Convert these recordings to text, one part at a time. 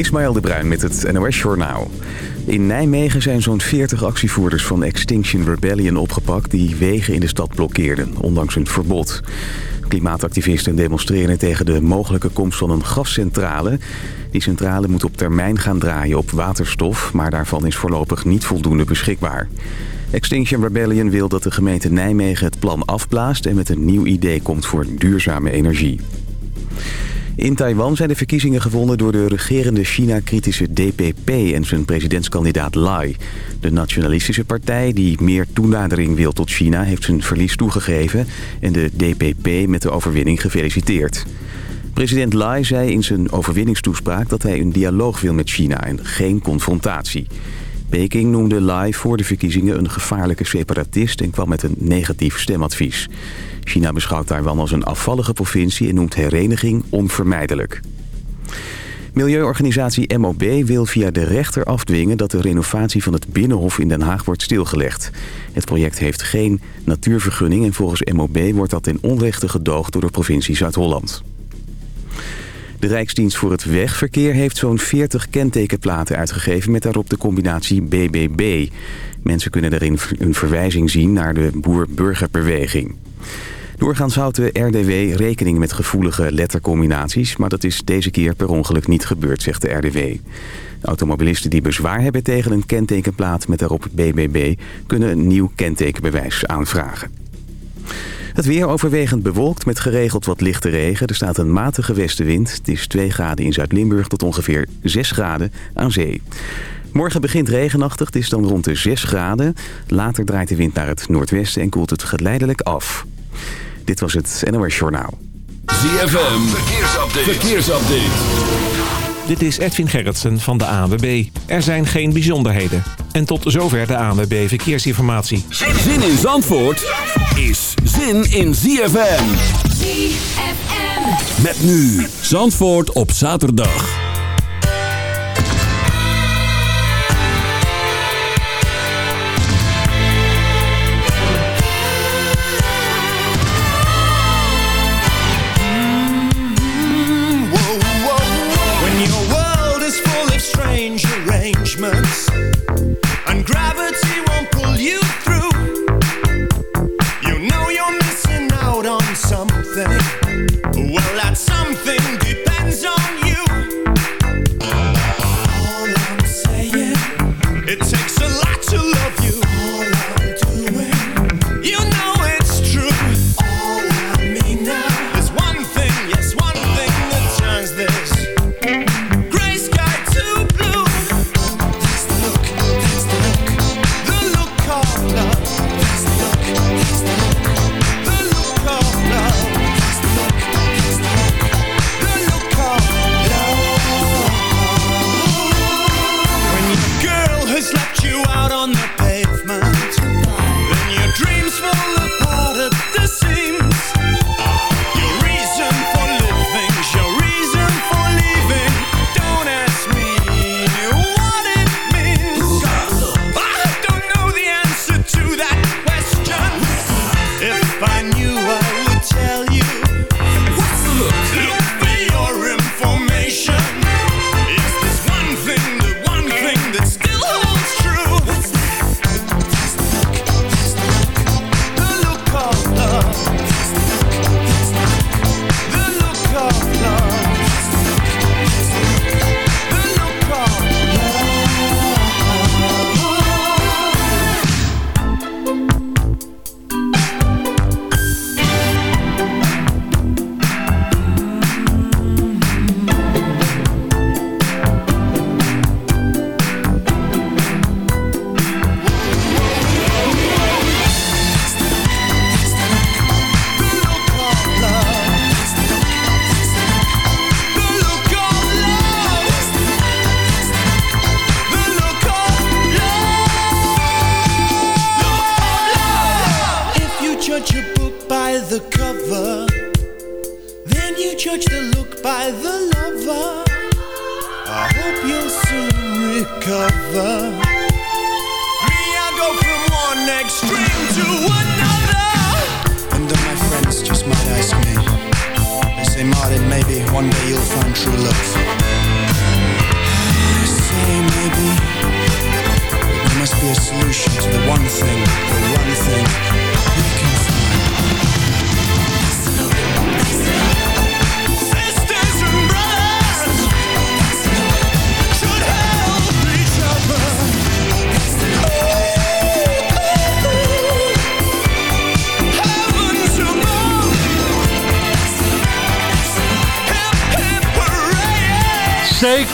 Ismaël de Bruin met het NOS Journaal. In Nijmegen zijn zo'n 40 actievoerders van Extinction Rebellion opgepakt... die wegen in de stad blokkeerden, ondanks een verbod. Klimaatactivisten demonstreren tegen de mogelijke komst van een gascentrale. Die centrale moet op termijn gaan draaien op waterstof... maar daarvan is voorlopig niet voldoende beschikbaar. Extinction Rebellion wil dat de gemeente Nijmegen het plan afblaast... en met een nieuw idee komt voor duurzame energie. In Taiwan zijn de verkiezingen gewonnen door de regerende China-kritische DPP en zijn presidentskandidaat Lai. De nationalistische partij die meer toenadering wil tot China heeft zijn verlies toegegeven en de DPP met de overwinning gefeliciteerd. President Lai zei in zijn overwinningstoespraak dat hij een dialoog wil met China en geen confrontatie. Peking noemde Lai voor de verkiezingen een gevaarlijke separatist en kwam met een negatief stemadvies. China beschouwt Taiwan als een afvallige provincie en noemt hereniging onvermijdelijk. Milieuorganisatie MOB wil via de rechter afdwingen dat de renovatie van het Binnenhof in Den Haag wordt stilgelegd. Het project heeft geen natuurvergunning en volgens MOB wordt dat ten onrechte gedoogd door de provincie Zuid-Holland. De Rijksdienst voor het Wegverkeer heeft zo'n 40 kentekenplaten uitgegeven met daarop de combinatie BBB. Mensen kunnen daarin een verwijzing zien naar de boer-burgerbeweging. Doorgaans houdt de RDW rekening met gevoelige lettercombinaties... maar dat is deze keer per ongeluk niet gebeurd, zegt de RDW. automobilisten die bezwaar hebben tegen een kentekenplaat met daarop BBB... kunnen een nieuw kentekenbewijs aanvragen. Het weer overwegend bewolkt met geregeld wat lichte regen. Er staat een matige westenwind. Het is 2 graden in Zuid-Limburg tot ongeveer 6 graden aan zee. Morgen begint regenachtig, het is dan rond de 6 graden. Later draait de wind naar het noordwesten en koelt het geleidelijk af. Dit was het NOS Journaal. ZFM, verkeersupdate. verkeersupdate. Dit is Edwin Gerritsen van de ANWB. Er zijn geen bijzonderheden. En tot zover de ANWB Verkeersinformatie. Zin in Zandvoort is zin in ZFM. ZFM. Met nu Zandvoort op zaterdag.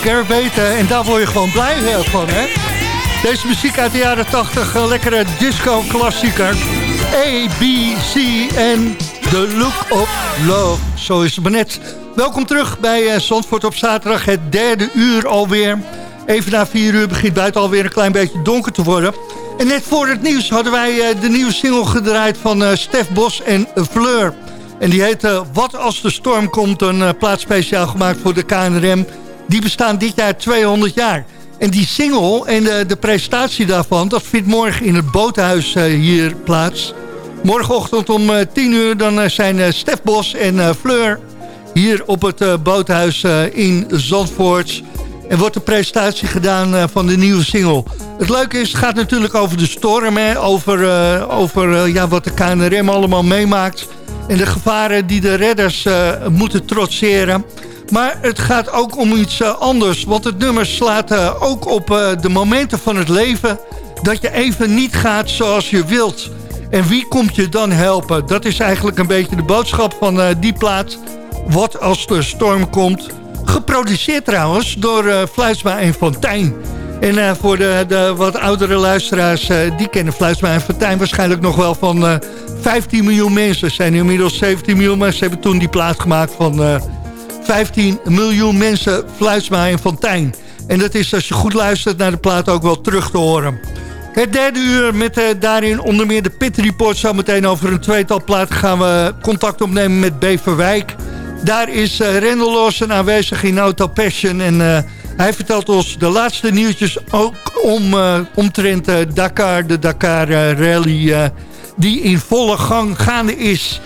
Weten. En daar word je gewoon blij van, hè? Deze muziek uit de jaren 80, een lekkere disco-klassieker. A, B, C en The Look of Love. Zo is het maar net. Welkom terug bij uh, Zandvoort op zaterdag, het derde uur alweer. Even na vier uur begint buiten alweer een klein beetje donker te worden. En net voor het nieuws hadden wij uh, de nieuwe single gedraaid van uh, Stef Bos en Fleur. En die heet Wat als de storm komt, een plaats speciaal gemaakt voor de KNRM die bestaan dit jaar 200 jaar. En die single en de, de presentatie daarvan... dat vindt morgen in het boothuis uh, hier plaats. Morgenochtend om uh, eh, 10 uur dan uh, zijn Stef Bos en Fleur... hier op het boothuis in Zandvoort... En wordt de presentatie gedaan van de nieuwe single. Het leuke is, het gaat natuurlijk over de storm. Hè? Over, over ja, wat de KNRM allemaal meemaakt. En de gevaren die de redders moeten trotseren. Maar het gaat ook om iets eh, anders. Want het nummer slaat eh, ook op eh, de momenten van het leven... dat je even niet gaat zoals je wilt. En wie komt je dan helpen? Dat is eigenlijk een beetje de boodschap van die plaat. Wat als de storm komt. Geproduceerd trouwens door Fluitsma en Fontijn. En voor de, de, wat oudere luisteraars... die kennen Fluitsma en Fontijn waarschijnlijk nog wel van... 15 miljoen mensen. zijn inmiddels 17 miljoen, maar ze hebben toen die plaat gemaakt van 15 miljoen mensen Fluitsma en Fontijn. En dat is, als je goed luistert naar de plaat, ook wel terug te horen. Het derde uur met uh, daarin onder meer de Pit Report. Zometeen over een tweetal platen gaan we contact opnemen met Beverwijk. Daar is uh, Rendel Lawson aanwezig in Auto Passion. En uh, hij vertelt ons de laatste nieuwtjes ook om, omtrent Dakar. De Dakar Rally die in volle gang gaande is.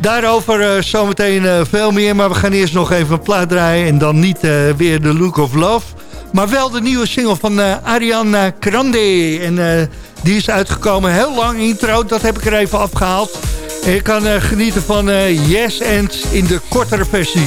Daarover uh, zometeen uh, veel meer. Maar we gaan eerst nog even een plaat draaien. En dan niet uh, weer The Look of Love. Maar wel de nieuwe single van Ariana Grande. En die is uitgekomen heel lang intro. Dat heb ik er even afgehaald. En je kan genieten van Yes and in de kortere versie.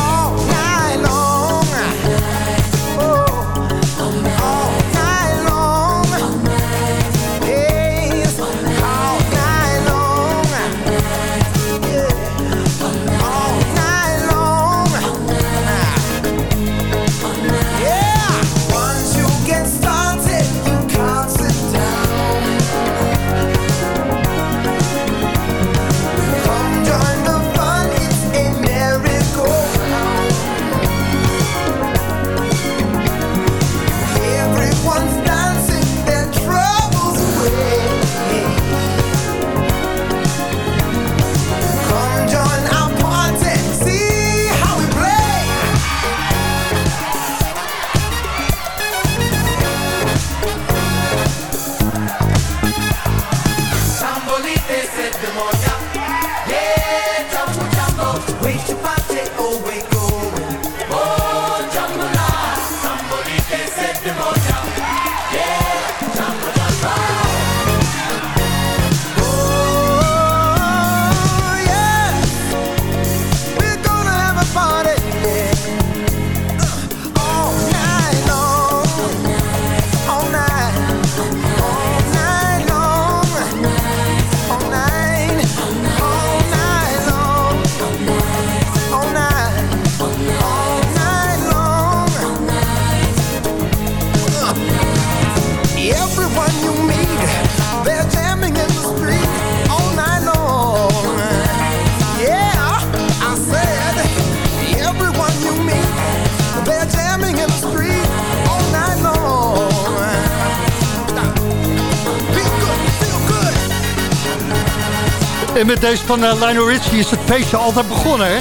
met deze van uh, Lionel Richie is het feestje altijd begonnen, hè?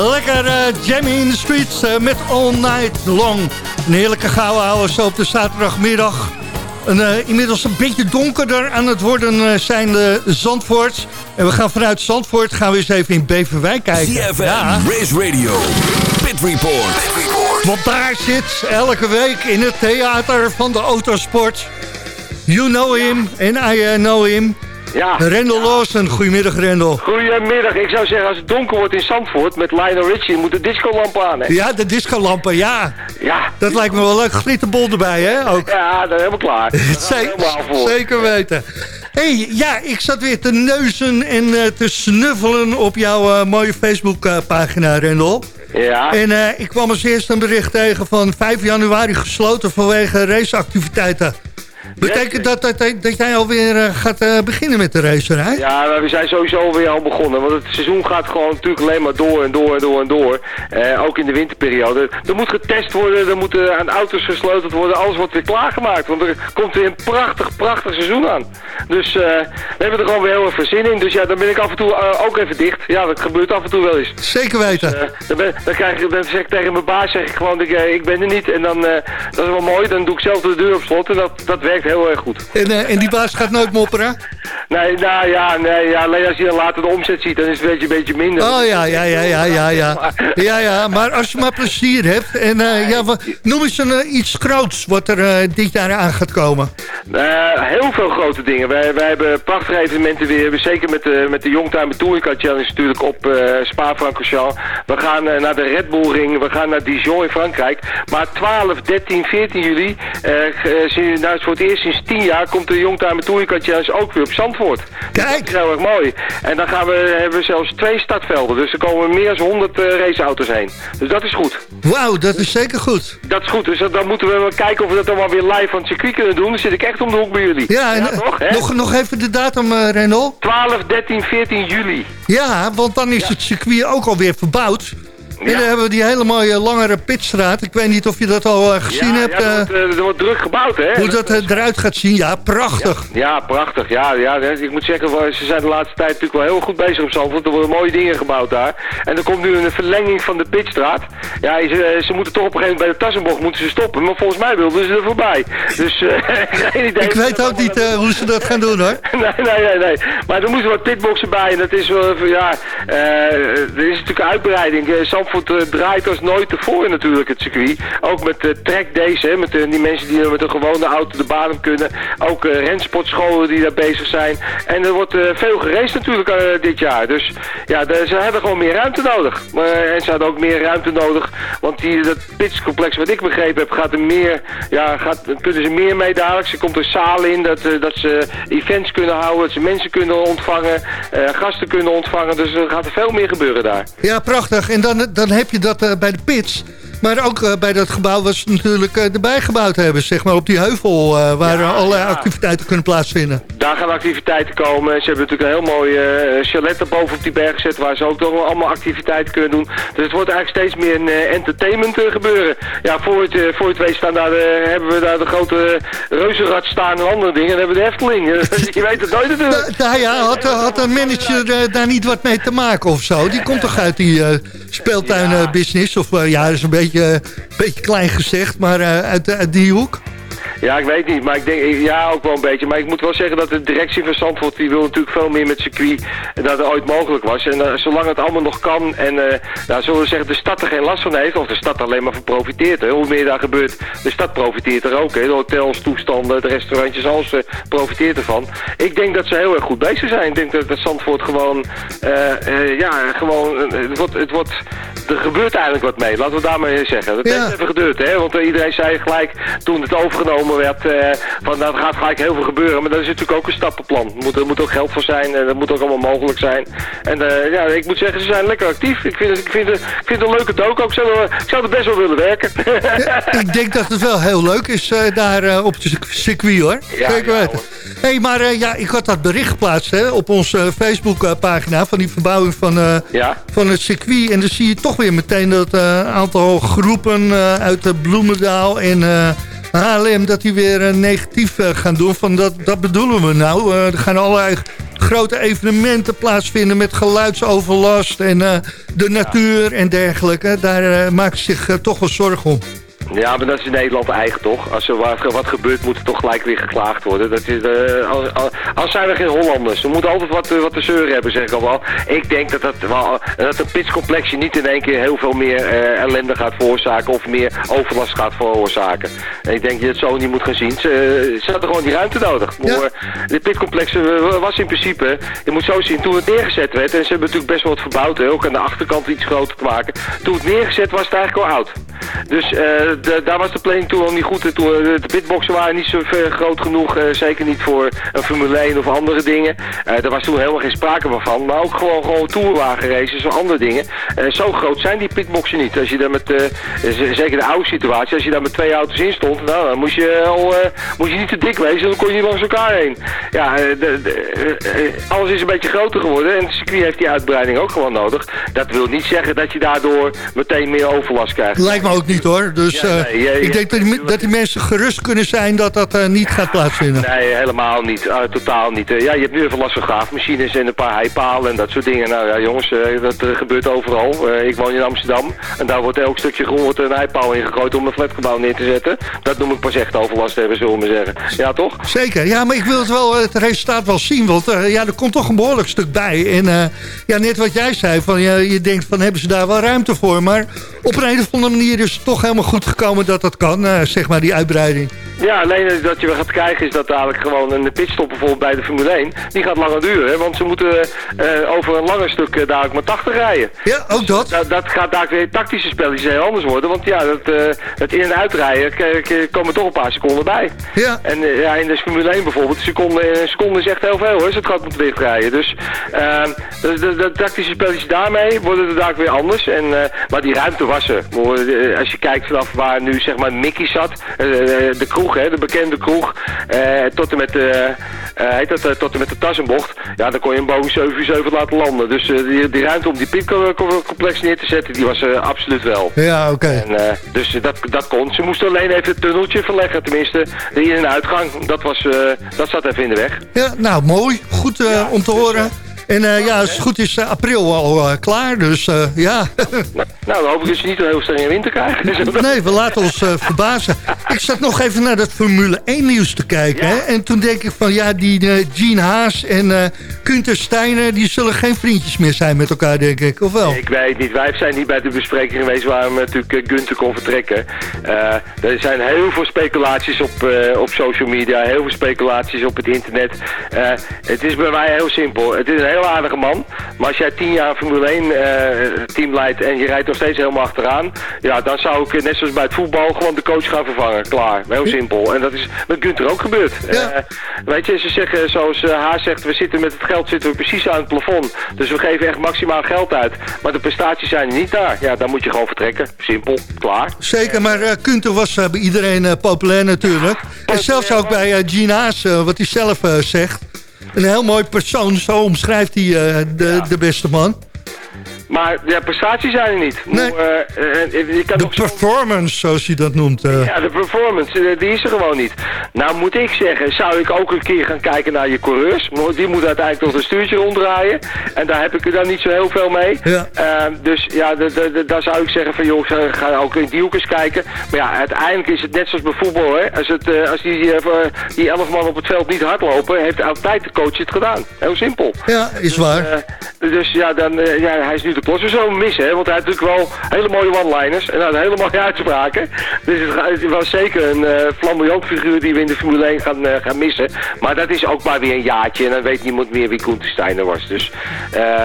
Lekker uh, jammy in the streets uh, met All Night Long. Een heerlijke gouden houden zo op de zaterdagmiddag. Een, uh, inmiddels een beetje donkerder aan het worden zijn de Zandvoort. En we gaan vanuit Zandvoort gaan we eens even in Beverwijk kijken. CFM, Race Radio, Pit Report. Pit Report. Want daar zit elke week in het theater van de autosport... You know him en I know him... Ja. Rendel Lawson, goedemiddag Rendel. Goedemiddag. Ik zou zeggen, als het donker wordt in Zandvoort met Lionel Richie, moet de discolamp aan. Hè? Ja, de discolampen, ja. Ja. Dat lijkt me wel leuk. Glitterbol erbij, hè? Ook. Ja, dat helemaal klaar. Zeker, helemaal voor. zeker weten. hey, ja, ik zat weer te neuzen en uh, te snuffelen op jouw uh, mooie Facebookpagina, Rendel. Ja. En uh, ik kwam als eerst een bericht tegen van 5 januari gesloten vanwege raceactiviteiten. Betekent dat dat, dat jij alweer uh, gaat uh, beginnen met de racerij? Ja, we zijn sowieso weer al begonnen. Want het seizoen gaat gewoon natuurlijk alleen maar door en door en door en door. Uh, ook in de winterperiode. Er moet getest worden, er moeten aan auto's gesleuteld worden. Alles wordt weer klaargemaakt. Want er komt weer een prachtig, prachtig seizoen aan. Dus we hebben er gewoon weer heel erg veel zin in. Dus ja, dan ben ik af en toe ook even dicht. Ja, dat gebeurt af en toe wel eens. Zeker weten. Dus, dan, ben, dan, krijg ik, dan zeg ik tegen mijn baas zeg ik gewoon, ik, ik ben er niet. En dan, dat is wel mooi, dan doe ik zelf de deur op slot. En dat, dat werkt heel erg goed. En, uh, en die baas gaat nooit mopperen? Nee, nou ja, nee, ja, alleen als je dan later de omzet ziet, dan is het een beetje, een beetje minder. Oh ja, ja, ja, ja, ja, ja. Ja, ja, maar als je maar plezier hebt. En uh, ja, noem eens een, uh, iets groots wat er uh, dit jaar aan gaat komen. heel veel grote dingen. Wij, wij hebben prachtige evenementen weer. We zeker met de, met de Youngtimer Touring Challenge natuurlijk op Spa-Francorchamps. We gaan naar de Red Bull Ring. We gaan naar Dijon in Frankrijk. Maar 12, 13, 14 juli, nou, voor het eerst sinds 10 jaar komt de Youngtimer Challenge ook weer op Zandvoort. Kijk! Dat is heel erg mooi. En dan gaan we, hebben we zelfs twee startvelden. Dus er komen meer dan 100 uh, raceauto's heen. Dus dat is goed. Wauw, dat is zeker goed. Dat is goed. Dus dan moeten we kijken of we dat dan wel weer live van het circuit kunnen doen. Dan zit ik echt om de hoek bij jullie. Ja, en, ja toch, nog, nog even de datum, uh, Renault. 12, 13, 14 juli. Ja, want dan is ja. het circuit ook alweer verbouwd. En dan hebben we die hele mooie langere pitstraat. Ik weet niet of je dat al uh, gezien ja, hebt. Ja, er, wordt, uh, er wordt druk gebouwd, hè? Hoe dat uh, eruit gaat zien, ja, prachtig. Ja, ja, prachtig. Ja, ja, ik moet zeggen, ze zijn de laatste tijd natuurlijk wel heel goed bezig op Zandvoort. Er worden mooie dingen gebouwd daar. En er komt nu een verlenging van de pitstraat. Ja, ze, ze moeten toch op een gegeven moment bij de Tassenbocht moeten ze stoppen. Maar volgens mij wilden ze er voorbij. Dus geen idee. Ik weet ook niet hoe ze dat gaan doen, hoor. nee, nee, nee, nee. Maar er moeten wat pitboxen bij. En dat is wel, ja, er is natuurlijk een uitbreiding. Zandvoort draait als nooit tevoren natuurlijk het circuit. Ook met de track days, hè, met de, die mensen die met een gewone auto de baan kunnen. Ook rensportscholen die daar bezig zijn. En er wordt veel geraced natuurlijk dit jaar. Dus ja, ze hebben gewoon meer ruimte nodig. en ze hadden ook meer ruimte nodig. Want die, dat pitscomplex wat ik begrepen heb, gaat er meer, ja, gaat, kunnen ze meer mee dadelijk. Ze komt een zaal in, dat, dat ze events kunnen houden, dat ze mensen kunnen ontvangen, gasten kunnen ontvangen. Dus er gaat er veel meer gebeuren daar. Ja, prachtig. En dan, dan heb je dat uh, bij de pits. Maar ook uh, bij dat gebouw wat ze natuurlijk uh, erbij gebouwd hebben. Zeg maar op die heuvel waar ja, allerlei ja. activiteiten kunnen plaatsvinden. Daar gaan activiteiten komen. Ze hebben natuurlijk een heel mooi chalet boven op die berg gezet. Waar ze ook allemaal activiteiten kunnen doen. Dus het wordt eigenlijk steeds meer een entertainment gebeuren. Ja, voor het, voor het weet staan daar, hebben we daar de grote reuzenrad staan en andere dingen. En dan hebben we de Efteling. Je weet het nooit natuurlijk. Nou ja, had, had een manager daar niet wat mee te maken of zo? Die komt toch uit die speeltuinbusiness? Of ja, dat is een beetje, een beetje klein gezegd, maar uh, uit, uit die hoek? Ja, ik weet niet, maar ik denk, ja, ook wel een beetje. Maar ik moet wel zeggen dat de directie van Zandvoort, die wil natuurlijk veel meer met circuit dan dat ooit mogelijk was. En uh, zolang het allemaal nog kan en, uh, nou, zullen we zeggen, de stad er geen last van heeft, of de stad alleen maar van profiteert. Hè. Hoe meer daar gebeurt, de stad profiteert er ook. Hè. De hotels, toestanden, de restaurantjes, alles profiteert ervan. Ik denk dat ze heel erg goed bezig zijn. Ik denk dat, dat Zandvoort gewoon, ja, gewoon, het wordt, het wordt, er gebeurt eigenlijk wat mee. Laten we daarmee zeggen. Dat ja. heeft even geduurd, hè. Want iedereen zei gelijk, toen het overgenomen werd, uh, van nou, er gaat gelijk heel veel gebeuren. Maar dat is natuurlijk ook een stappenplan. Er moet, er moet ook geld voor zijn en dat moet ook allemaal mogelijk zijn. En uh, ja, ik moet zeggen, ze zijn lekker actief. Ik vind het, ik vind ik vind het een leuke dook ook. Ik zou, ik zou er best wel willen werken. ja, ik denk dat het wel heel leuk is daar op het circuit hoor. Ja, Kijk ja, weten. hey, maar ja, ik had dat bericht geplaatst hè, op onze Facebookpagina van die verbouwing van, van het circuit. En dan zie je toch weer meteen dat een aantal groepen uit Bloemendaal en Haarlem dat die weer uh, negatief uh, gaan doen. Van dat, dat bedoelen we nou. Uh, er gaan allerlei grote evenementen plaatsvinden met geluidsoverlast en de natuur en dergelijke. Daar maakt zich toch wel zorgen om. Ja, maar dat is in Nederland eigen toch? Als er wat, wat gebeurt, moet er toch gelijk weer geklaagd worden. Dat is, uh, als, als, als, zijn we geen Hollanders. We moeten altijd wat, wat te zeuren hebben, zeg ik al wel. Ik denk dat, dat, wel, dat een pitscomplexje niet in één keer heel veel meer uh, ellende gaat veroorzaken of meer overlast gaat veroorzaken. En ik denk dat je het zo niet moet gaan zien. Ze, ze hadden gewoon die ruimte nodig. Maar, ja. De pitcomplex was in principe, je moet zo zien, toen het neergezet werd, en ze hebben natuurlijk best wel wat verbouwd, hè, ook aan de achterkant iets groter te maken. Toen het neergezet was het eigenlijk al oud. Dus eh, daar was de planning toen al niet goed. Toen, eh, de pitboxen waren niet zo ver groot genoeg. eh, zeker niet voor een Formule 1 of andere dingen. Eh daar was toen helemaal geen sprake meer van. Maar ook gewoon, gewoon tourwagenraces of andere dingen. Eh, zo groot zijn die pitboxen niet. Als je daar met, eh, zeker de oude situatie, als je daar met twee auto's in stond, nou, dan moest je, al, eh, moest je niet te dik wezen, dan kon je niet langs elkaar heen. Ja, eh, de, de, eh, eh, alles is een beetje groter geworden en het circuit heeft die uitbreiding ook gewoon nodig. Dat wil niet zeggen dat je daardoor meteen meer overlast krijgt. Lijkt me ook niet hoor. Dus eh, nee, ja, ik denk dat die, dat die mensen gerust kunnen zijn dat dat eh, niet gaat plaatsvinden. Nee, helemaal niet. Eh, totaal niet. Eh, ja, je hebt nu even last van graafmachines en een paar heipalen en dat soort dingen. Nou ja, jongens, eh, dat eh, gebeurt overal. Eh, ik woon in Amsterdam en daar wordt elk stukje grond wordt een heipaal ingegooid om een flatgebouw neer te zetten. Dat noem ik pas echt overlast hebben, zullen we maar zeggen. Ja, toch? Zeker, ja, maar ik wil het, wel, het resultaat wel zien. Want eh, ja, er komt toch een behoorlijk stuk bij. En eh, ja, net wat jij zei, van, ja, je denkt van hebben ze daar wel ruimte voor. Maar op een of andere manier is het toch helemaal goed gekomen dat dat kan, eh, zeg maar, die uitbreiding. Ja, alleen dat je gaat krijgen is dat dadelijk gewoon een pitstop bijvoorbeeld bij de Formule 1, die gaat langer duren. Hè? Want ze moeten eh, over een langer stuk eh, dadelijk maar 80 rijden. Ja, ook dat. Dat, dat gaat dadelijk weer tactische spelletjes heel anders worden. Want ja, dat, het in- en uitrijden komen toch een paar seconden bij. Ja. En ja, in de Formule 1 bijvoorbeeld, een seconde, een seconde is echt heel veel hoor, als het gat moet dichtrijden. Dus ehm, de, de, de tactische spelletjes daarmee worden er dadelijk weer anders. En, maar die ruimte was er. Als je kijkt vanaf waar nu zeg maar Mickey zat, eh, de kroeg, hè, de bekende kroeg, eh, tot en met de, eh, heet dat, eh, tot en met de Tassenbocht, ja, dan kon je een Boeing 747 laten landen. Dus eh, die, die ruimte om die pitcomplex neer te zetten, die was er absoluut wel. Ja, oké. Eh, dus dat, dat kon. Ze moesten alleen even het tunneltje verleggen, tenminste de in- en uitgang. Dat, was, eh, dat zat even in de weg. Ja, nou, mooi. Goed eh, om te horen. En eh, ja, als het goed is, eh, april al eh, klaar. Dus ja, Nou, nou, dan hoop ik dat ze niet een heel strenge winter krijgen. nee, we laten ons verbazen. Ik zat nog even naar dat Formule 1 nieuws te kijken. Hè? En toen denk ik van, ja, die eh, Gene Haas en eh Kunter Steiner... die zullen geen vriendjes meer zijn met elkaar, denk ik. Of wel? Ik weet niet, wij zijn niet bij de bespreking geweest waarom natuurlijk Gunther kon vertrekken. Er zijn heel veel speculaties op, op social media, heel veel speculaties op het internet. Het is bij mij heel simpel. Het is een heel aardige man, maar als jij tien jaar Formule 1 eh, team leidt en je rijdt nog steeds helemaal achteraan, ja, dan zou ik eh, net zoals bij het voetbal gewoon de coach gaan vervangen. Klaar, heel simpel. En dat is met Gunther ook gebeurd. Ja. Eh, weet je, ze zeggen zoals Haas zegt, we zitten met het geld zitten we precies aan het plafond. Dus we geven echt maximaal geld uit. Maar de prestaties zijn niet daar. Ja, dan moet je gewoon vertrekken. Simpel, klaar. Zeker, maar eh Kunter was bij iedereen populair natuurlijk. En zelfs ook bij eh, wat hij zelf zegt. Een heel mooi persoon, zo omschrijft hij eh, de, de beste man. Maar de prestaties zijn er niet. Nee. Hoe, eh, eh, je kan De nog zo- performance, zoals hij dat noemt. eh. Ja, de performance, eh, die is er gewoon niet. Nou moet ik zeggen, zou ik ook een keer gaan kijken naar je coureurs. Die moeten uiteindelijk toch een stuurtje ronddraaien. En daar heb ik er dan niet zo heel veel mee. Ja. Eh, dus ja, daar zou ik zeggen van joh, ga, ook in die hoek eens kijken. Maar ja, uiteindelijk is het net zoals bij voetbal. Hè. Als, het, eh, als die, eh, die elf man op het veld niet hardlopen, heeft altijd de coach het gedaan. Heel simpel. Ja, is waar. Eh, dus ja, dan, eh, ja, hij is nu de. We zullen hem missen, hè, want hij heeft natuurlijk wel hele mooie one-liners en nou, hele mooie uitspraken. Dus het, was zeker een eh, flamboyant figuur die we in de Formule 1 gaan, eh, gaan missen. Maar dat is ook maar weer een jaartje en dan weet niemand meer wie Koen Steiner was. Dus eh,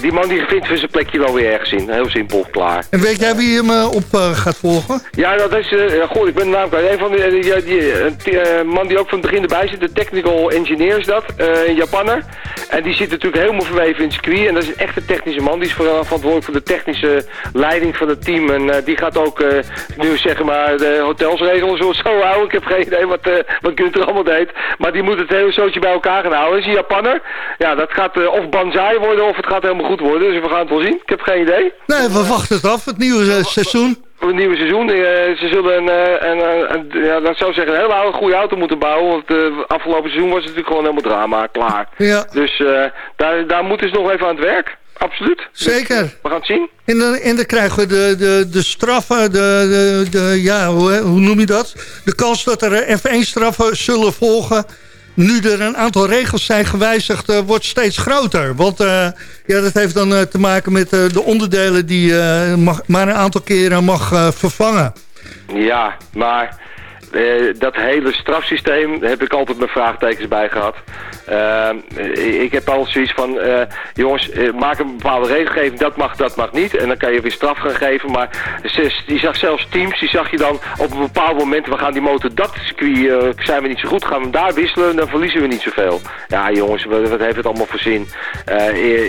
die man die vindt voor zijn plekje wel weer ergens in. Heel simpel, klaar. En weet jij wie hem op gaat volgen? Ja, dat is, goed, ik ben de naam kwijt. Een van de, die, die, die- een t- man die ook van het begin erbij zit, de technical engineer is dat, een Japanner. En die zit natuurlijk helemaal verweven in het circuit. En dat is een echte technische man. Die is vooral verantwoordelijk voor de technische leiding van het team. En eh, die gaat ook eh, nu zeg maar de hotels regelen zo houden. Ik heb geen idee wat, eh wat Gunther allemaal deed. Maar die moet het hele zootje bij elkaar gaan houden. Is een Japanner. Ja, dat gaat of banzai worden of het gaat helemaal goed worden. Dus we gaan het wel zien. Ik heb geen idee. Nee, we wachten het af, het nieuwe seizoen. Het nieuwe seizoen. Ze zullen een, een, een, een- ja, dat zou zeggen, een hele oude, goede auto moeten bouwen. Want het afgelopen seizoen was het natuurlijk gewoon helemaal drama. Klaar. Ja, Dus daar, daar moeten ze nog even aan het werk. Absoluut. zeker. We gaan het zien. En dan, en dan krijgen we de, de, de straffen, de, de, de, ja, hoe, hoe noem je dat? De kans dat er F1-straffen zullen volgen... nu er een aantal regels zijn gewijzigd, eh, wordt steeds groter. Want eh, ja, dat heeft dan eh, te maken met de onderdelen... die mag, maar een aantal keren mag vervangen. Ja, maar eh, dat hele strafsysteem heb ik altijd mijn vraagtekens bij gehad. Eh, ik heb al zoiets van, eh, jongens, maak een bepaalde regelgeving, dat mag, dat mag niet. En dan kan je weer straf gaan geven. Maar die zag zelfs teams, die zag je dan op een bepaald moment, we gaan die motor dat circuit, zijn we niet zo goed, gaan we daar wisselen, dan verliezen we niet zoveel. Ja jongens, wat, heeft het allemaal voor zin?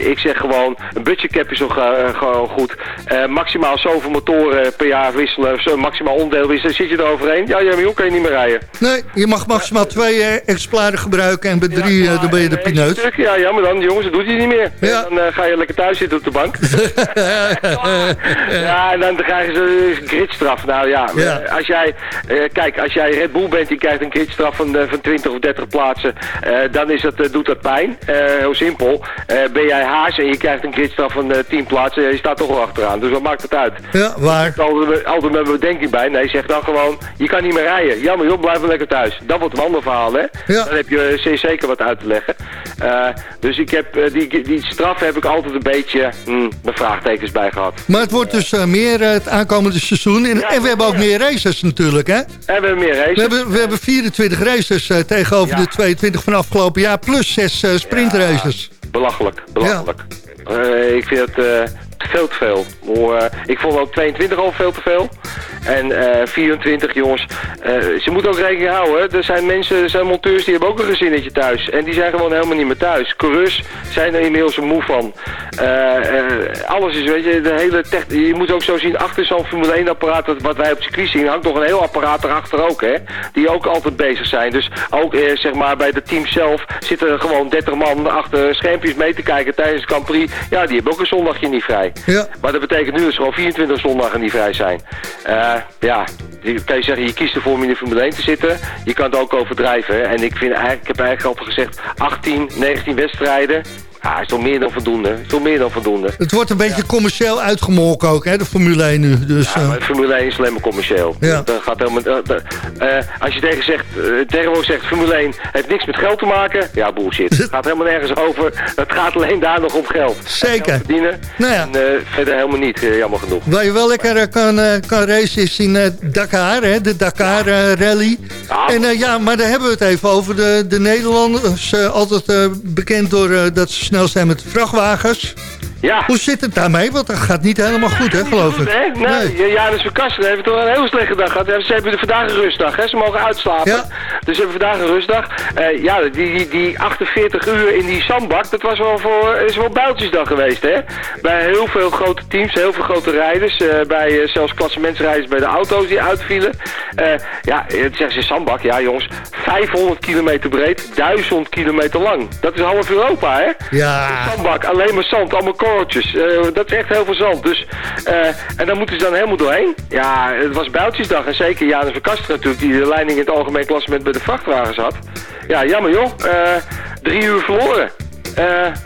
Ik zeg gewoon, een budgetcap is nog gewoon goed. Maximaal zoveel motoren per jaar wisselen, maximaal onderdeel wisselen, zit je er overheen? Ja, ja, joh, kan je niet meer rijden. Nee, je mag maximaal twee eh, exemplaren gebruiken en bij drie eh, dan ben je de pineut. stuk, Ja, jammer dan, jongens, dat doet hij niet meer. Ja. Dan eh, ga je lekker thuis zitten op de bank. ja, en dan krijgen ze een gridstraf. Nou ja, eh, als jij, kijk, als jij Red Bull bent, die krijgt een gridstraf van, eh, van 20 of 30 plaatsen, dan is dat, doet dat pijn. Heel simpel. Ben jij haas en je krijgt een gridstraf van eh, 10 plaatsen, je staat toch wel achteraan. Dus wat maakt het uit? Ja, waar. Altijd, altijd met bedenking bij. Nee, zeg dan gewoon, je kan niet meer rijden. Jammer joh, blijf maar lekker thuis. Dat wordt een ander verhaal, hè? Ja. Dan heb je eh, zeker wat uit te leggen. Eh, dus ik heb, eh, die, die straf heb ik altijd een beetje hmm, mijn vraagtekens bij gehad. Maar het wordt dus meer het aankomende seizoen. En, Ja, en we hebben ook meer races natuurlijk, hè? En we hebben meer races. We hebben, we hebben 24 races tegenover de 22 van afgelopen jaar. Plus 6 eh, sprintraces. Belachelijk, belachelijk. Ik vind het veel te veel. Maar, ik vond ook 22 al veel te veel. En eh 24, jongens, eh, ze moeten ook rekening houden. hè. Er zijn mensen, er zijn monteurs die hebben ook een gezinnetje thuis. En die zijn gewoon helemaal niet meer thuis. Coureurs zijn er inmiddels moe van. Eh, eh, alles is, weet je, de hele tech, je moet ook zo zien, achter zo'n Formule 1 apparaat, wat wij op het circuit zien, hangt nog een heel apparaat erachter ook, hè. Die ook altijd bezig zijn. Dus ook, zeg maar, bij de team zelf zitten er gewoon 30 man achter schermpjes mee te kijken tijdens de Grand Prix. Ja, die hebben ook een zondagje niet vrij. Ja. Maar dat betekent nu dat er gewoon 24 zondagen niet vrij zijn. Ja, die- kan je zeggen, je kiest ervoor om in de Formule 1 te zitten. Je kan het ook overdrijven. En ik, vind eigenlijk, ik heb eigenlijk al gezegd, 18, 19 wedstrijden. Ja, is toch meer dan voldoende. Is toch meer dan voldoende. Het wordt een beetje commercieel uitgemolken ook, hè, de Formule 1 nu. Dus, Ja, eh, maar Formule 1 is alleen maar commercieel. Ja. Dat gaat helemaal, eh, dat- als je tegen zegt, eh, tegenwoordig zegt Formule 1 heeft niks met geld te maken. Ja, bullshit. Het gaat helemaal nergens over. Het gaat alleen daar nog om geld. Zeker. Geld verdienen. Nou ja. En verder helemaal niet, jammer genoeg. Waar je wel lekker kan, kan racen is in Dakar, hè, de Dakar Rally. Ja. En ja, maar daar hebben we het even over. De, de Nederlanders, altijd bekend door dat ze snel zijn met vrachtwagens. Ja. Hoe zit het daarmee? Want dat gaat niet helemaal goed, hè, geloof ik. hè? Nee, nee. Janus Verkassen heeft toch een heel slechte dag gehad. Ze hebben vandaag een rustdag, hè? Ze mogen uitslapen. Ja. Dus ze hebben vandaag een rustdag. Eh, ja, die, die, die 48 uur in die zandbak, dat was wel voor, is wel builtjesdag geweest, hè? Bij heel veel grote teams, heel veel grote rijders. eh, bij eh, zelfs klassementsrijders bij de auto's die uitvielen. Ja, het zeggen ze zandbak. Ja, jongens, 500 kilometer breed, 1000 kilometer lang. Dat is half Europa, hè? Ja, Zandbak, alleen maar zand, allemaal Eh, dat is echt heel veel zand. Dus, eh, en dan moeten ze dan helemaal doorheen. Ja, het was Bijltjesdag. En zeker Janus van Kaster natuurlijk, die de leiding in het algemeen klassement bij de vrachtwagens had. Ja, jammer joh. Eh, drie uur verloren.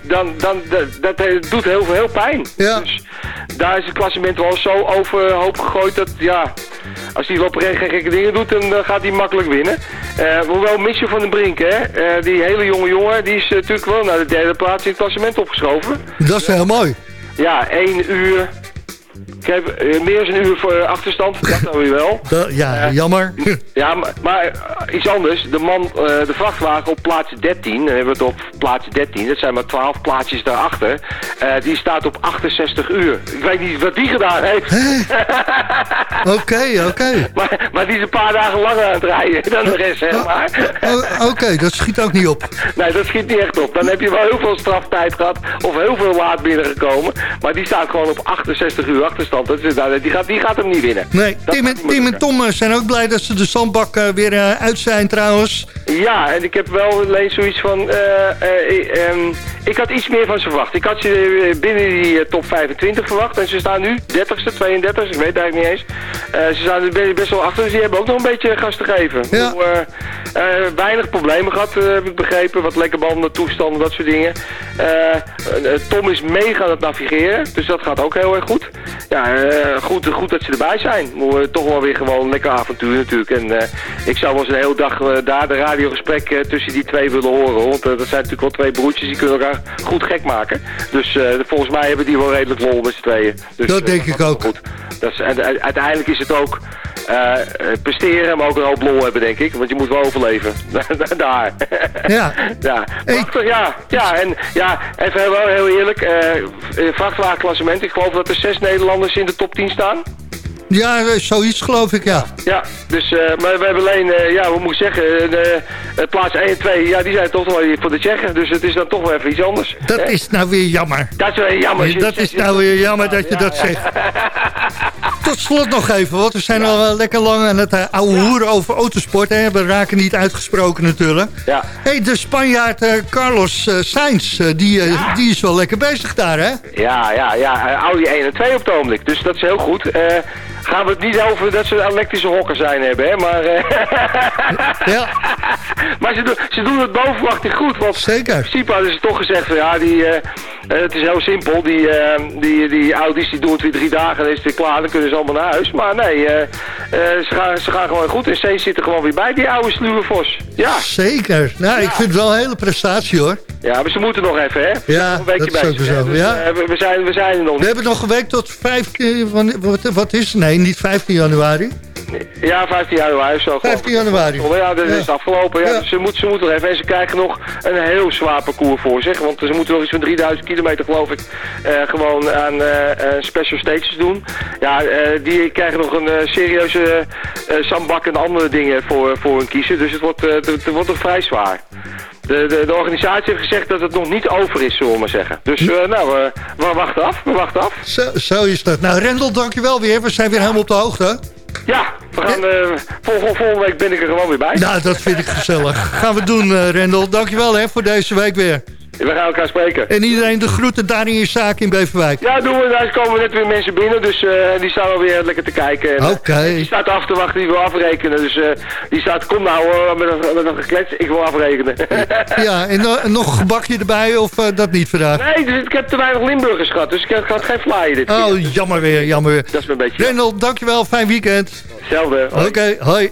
Dan, dan, dat, dat doet heel veel heel pijn. Ja. Dus daar is het klassement wel zo overhoop gegooid dat, ja... Als hij op geen gekke dingen doet, dan eh, gaat hij makkelijk winnen. Eh hoewel Mitchell van den Brink, hè, eh, die hele jonge jongen, die is natuurlijk wel naar de derde plaats in het klassement opgeschoven. dat is heel mooi. Ja, één uur. Ik heb eh, meer dan een uur voor eh, achterstand, dat dan weer wel. Ja, jammer. Ja, maar, maar eh, iets anders. De man, eh, de vrachtwagen op plaats 13, dan hebben we het op plaats 13, dat zijn maar 12 plaatsjes daarachter. eh, die staat op 68 uur. Ik weet niet wat die gedaan heeft. Oké, oké. maar, maar die is een paar dagen langer aan het rijden dan de rest, zeg maar. O- Oké, dat schiet ook niet op. Nee, dat schiet niet echt op. Dan heb je wel heel veel straftijd gehad of heel veel laat binnengekomen. Maar die staat gewoon op 68 uur achterstand. Dat is, nou, die, gaat, die gaat hem niet winnen. Nee, Dat Tim, en, Tim en. Tom eh, zijn ook blij dat ze de zandbak eh, weer eh, uit zijn trouwens. Ja, en ik heb wel alleen zoiets van... eh, eh, ehm, ik had iets meer van ze verwacht. Ik had ze binnen die top 25 verwacht. En ze staan nu 30ste, 32 ik weet het eigenlijk niet eens. Ze staan er be- best wel achter, dus die hebben ook nog een beetje gas te geven. Ja. Weinig problemen gehad, eh, heb ik begrepen. Wat lekker banden, toestanden, dat soort dingen. Tom is mega aan het navigeren, dus dat gaat ook heel erg goed. Ja, eh, goed, goed dat ze erbij zijn. Maar, toch wel weer gewoon een lekker avontuur natuurlijk. En eh, ik zou wel eens een hele dag eh, daar de radiogesprek tussen die twee willen horen. Want dat zijn natuurlijk wel twee broertjes, die kunnen elkaar goed gek maken. Dus volgens mij hebben die wel redelijk lol met z'n tweeën. Dus, Dat denk ik ook. Goed. Dat is, uiteindelijk is het ook... eh, presteren, maar ook een hoop lol hebben, denk ik. Want je moet wel overleven. Daar. Ja. ja. Prachtig, ja. Ja, en ja, even heel, heel eerlijk. eh vrachtwagenklassement. Ik geloof dat er zes Nederlanders in de top 10 staan. Ja, zoiets geloof ik, ja. Ja, dus, maar we hebben alleen, eh, ja, hoe moet ik zeggen, eh, plaats 1 en 2, ja, die zijn toch wel weer voor de Tsjechen. Dus het is dan toch wel even iets anders. Dat hè? is nou weer jammer. Dat is wel jammer. Dat is nou weer jammer dat je dat zegt. Tot slot nog even, want we zijn al wel lekker lang aan het uh, ouwe hoeren over autosport. Hè. We raken niet uitgesproken natuurlijk. Ja. hey, de Spanjaard eh, Carlos eh, Sainz, eh, die, eh, die is wel lekker bezig daar, hè? Ja, ja, ja. eh, Audi 1 en 2 op het ogenblik. Dus dat is heel goed. Gaan we het niet over dat ze elektrische hokken zijn hebben, hè. Maar, eh, Ja, maar ze, doen, ze doen het boven verwachting goed. Want Zeker. in principe hadden ze toch gezegd van ja, die, eh, eh, het is heel simpel. Die, eh, die, die Audi's die doen het weer drie dagen en is het weer klaar. Dan kunnen ze allemaal naar huis. Maar nee, ze, gaan, ze gaan gewoon goed. En C zit er gewoon weer bij, die oude sluwe vos. Ja, zeker. Nou, ik vind het wel een hele prestatie, hoor. ja maar ze moeten nog even, hè. Ja, een dat is ook zo, Dus, ja. eh, we, zijn, we zijn er nog We hebben nog een week tot 15... van- Wat, wat is het? Nee, niet 15 januari. Ja, 15 januari of zo. geloof 15 ik. januari. Ja, dat Ja. is afgelopen. Ja. Ja. Dus ze, moet, ze moeten nog even. En ze krijgen nog een heel zwaar parcours voor zich. Want ze moeten nog iets van 3000 kilometer, geloof ik, eh, gewoon aan eh, eh, special stages doen. Ja, die krijgen nog een serieuze zandbak en andere dingen voor, voor hun kiezen. Dus het wordt, het, het wordt nog vrij zwaar. De, de, de organisatie heeft gezegd dat het nog niet over is, zullen we maar zeggen. Dus eh, nou, eh, we wachten af. We wachten af. Zo, zo is dat. Nou, Rendel, dankjewel weer. We zijn weer helemaal op de hoogte. Ja, we gaan, eh, volgende, volgende week ben ik er gewoon weer bij. Nou, dat vind ik gezellig. Gaan we doen, Rendel. Dankjewel hè, voor deze week weer. We gaan elkaar spreken. En iedereen de groeten daar in je zaak in Beverwijk. Ja, doen we. Daar komen net weer mensen binnen, dus eh, die staan alweer lekker te kijken. En, eh, Oké. Die staat af te wachten, die wil afrekenen. Dus eh, die staat, kom nou hoor, met een, met een geklets, ik wil afrekenen. Ja, en no- en nog een gebakje erbij of dat niet vandaag? nee, dus ik heb te weinig Limburgers gehad, dus ik had, ik had geen flyer dit keer. Oh, jammer weer, jammer weer. Dat is een beetje Rendel, dankjewel. Fijn weekend. hetzelfde. Oké, hoi.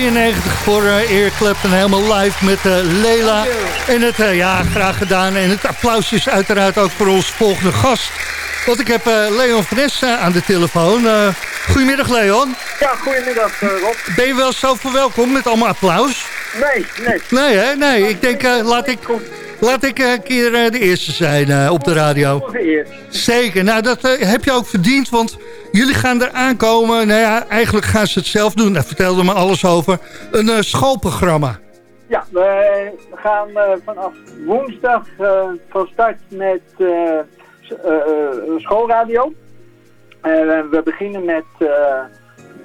1992 voor uh, Eric Clapton helemaal live met uh, Lela. En het, uh, ja, graag gedaan. En het applaus is uiteraard ook voor ons volgende gast. Want ik heb Leon Fres aan de telefoon. goedemiddag Leon. Ja, goedemiddag Rob. Ben je wel zo verwelkomd met allemaal applaus? Nee, nee. Nee hè, nee. Ik denk, laat ik... Laat ik een keer de eerste zijn op de radio. Zeker. Nou, dat heb je ook verdiend, want Jullie gaan er aankomen. Nou ja, eigenlijk gaan ze het zelf doen. Daar vertelde me alles over. Een uh, schoolprogramma. Ja, we gaan uh, vanaf woensdag uh, van start met schoolradio. we beginnen met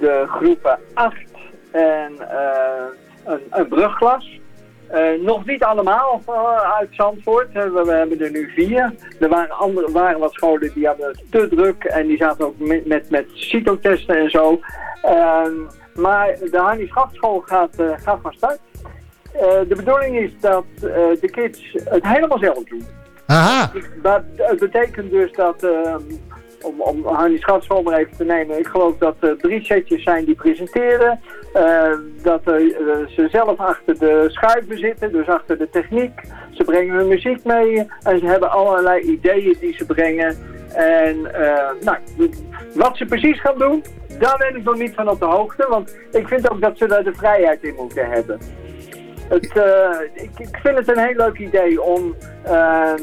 de groepen 8 en een, een brugglas. Uh, nog niet allemaal uh, uit Zandvoort. Uh, we, we, hebben er nu vier. Er waren, andere, waren wat scholen die hadden het te druk en die zaten ook met, met, met CITO-testen en zo. Ehm, maar de Hannie Schaftschool gaat, gaat van start. de bedoeling is dat de kids het helemaal zelf doen. Aha. Dat, het betekent dus dat ehm, om, om maar even te nemen. Ik geloof dat er drie setjes zijn die presenteren. Uh, dat uh, ze zelf achter de schuiven zitten, dus achter de techniek. Ze brengen hun muziek mee en ze hebben allerlei ideeën die ze brengen. En uh, nou, wat ze precies gaan doen, daar ben ik nog niet van op de hoogte. Want ik vind ook dat ze daar de vrijheid in moeten hebben. Het, ik, ik, vind het een heel leuk idee om ehm,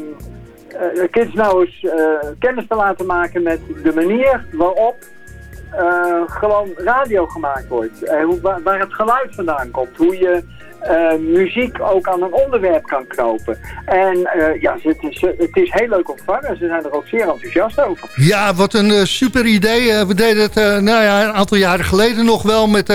uh, kids nou eens uh, kennis te laten maken met de manier waarop uh, gewoon radio gemaakt wordt. Hoe, waar, waar, het geluid vandaan komt. Hoe je muziek ook aan een onderwerp kan knopen. En ja, het is, het is heel leuk ontvangen. Ze zijn er ook zeer enthousiast over. Ja, wat een super idee. we deden het nou ja, een aantal jaren geleden nog wel met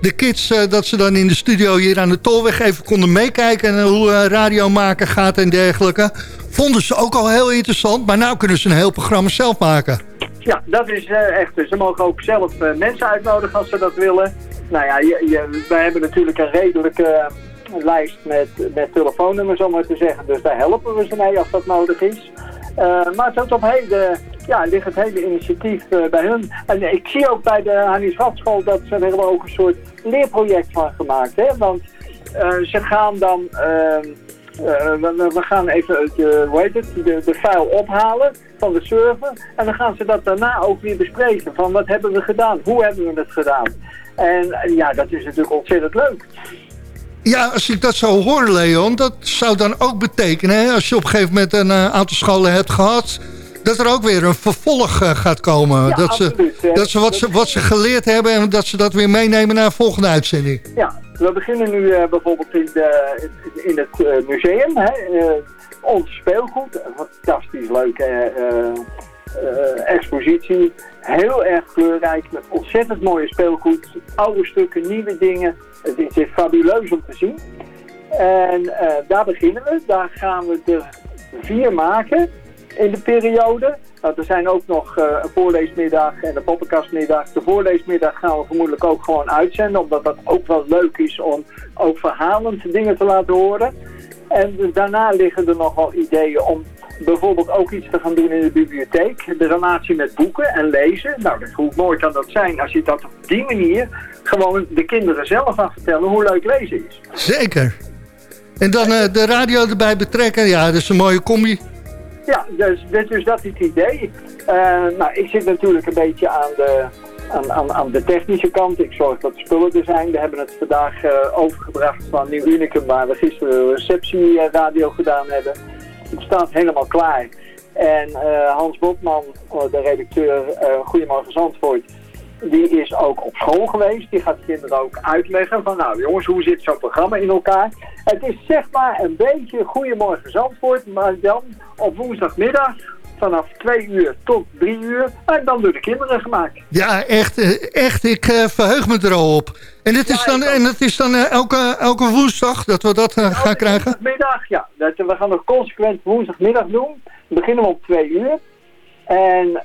de kids. dat ze dan in de studio hier aan de Tolweg even konden meekijken. En hoe radio maken gaat en dergelijke vonden ze ook al heel interessant. Maar nu kunnen ze een heel programma zelf maken. Ja, dat is uh, echt. Ze mogen ook zelf uh, mensen uitnodigen als ze dat willen. Nou ja, je, wij hebben natuurlijk een redelijke uh, lijst met, met telefoonnummers, om maar te zeggen. Dus daar helpen we ze mee als dat nodig is. maar tot op heden ja, ligt het hele initiatief bij hun. En ik zie ook bij de Hannie Schatschool dat ze er ook een soort leerproject van gemaakt hebben. Want ze gaan dan ehm, uh, we, we, gaan even de, hoe heet het, de, de file ophalen van de server. En dan gaan ze dat daarna ook weer bespreken. Van wat hebben we gedaan? Hoe hebben we het gedaan? En ja, dat is natuurlijk ontzettend leuk. Ja, als ik dat zo hoor, Leon, dat zou dan ook betekenen... Hè, als je op een gegeven moment een uh, aantal scholen hebt gehad... dat er ook weer een vervolg uh, gaat komen. Ja, dat absoluut, ze, dat ze, wat ze wat ze geleerd hebben... en dat ze dat weer meenemen naar een volgende uitzending. Ja, we beginnen nu uh, bijvoorbeeld in, de, in het uh, museum. Hè, uh, ons speelgoed, een fantastisch leuke expositie. Heel erg kleurrijk, met ontzettend mooie speelgoed. Oude stukken, nieuwe dingen. Het is, is fabuleus om te zien. En daar beginnen we. Daar gaan we er vier maken in de periode. Nou, er zijn ook nog uh, een voorleesmiddag en een poppenkastmiddag. De voorleesmiddag gaan we vermoedelijk ook gewoon uitzenden. Omdat dat ook wel leuk is om ook verhalend dingen te laten horen. En daarna liggen er nog wel ideeën om bijvoorbeeld ook iets te gaan doen in de bibliotheek. De relatie met boeken en lezen. Nou, hoe mooi kan dat zijn als je dat op die manier gewoon de kinderen zelf aan vertellen hoe leuk lezen is. Zeker. En dan uh, de radio erbij betrekken. Ja, dat is een mooie combi. Ja, dus, dus dat is het idee. Uh, nou, ik zit natuurlijk een beetje aan de, aan, aan, aan, de technische kant. Ik zorg dat de spullen er zijn. We hebben het vandaag uh, overgebracht van Nieuw Unicum, waar we gisteren een receptieradio gedaan hebben. Het staat helemaal klaar. En uh, Hans Botman, de redacteur Goedemorgen Zandvoort, die is ook op school geweest. Die gaat de kinderen ook uitleggen van, nou jongens, hoe zit zo'n programma in elkaar? Het is zeg maar een beetje Goedemorgen Zandvoort, maar dan op woensdagmiddag vanaf twee uur tot drie uur. En dan door de kinderen gemaakt. Ja, echt. Eh, echt ik uh, verheug me er al op. En het is dan, en het is dan uh, elke, elke woensdag dat we dat uh, gaan krijgen? Woensdagmiddag, ja. Dat, we gaan nog consequent woensdagmiddag doen. Dan beginnen we om twee uur. En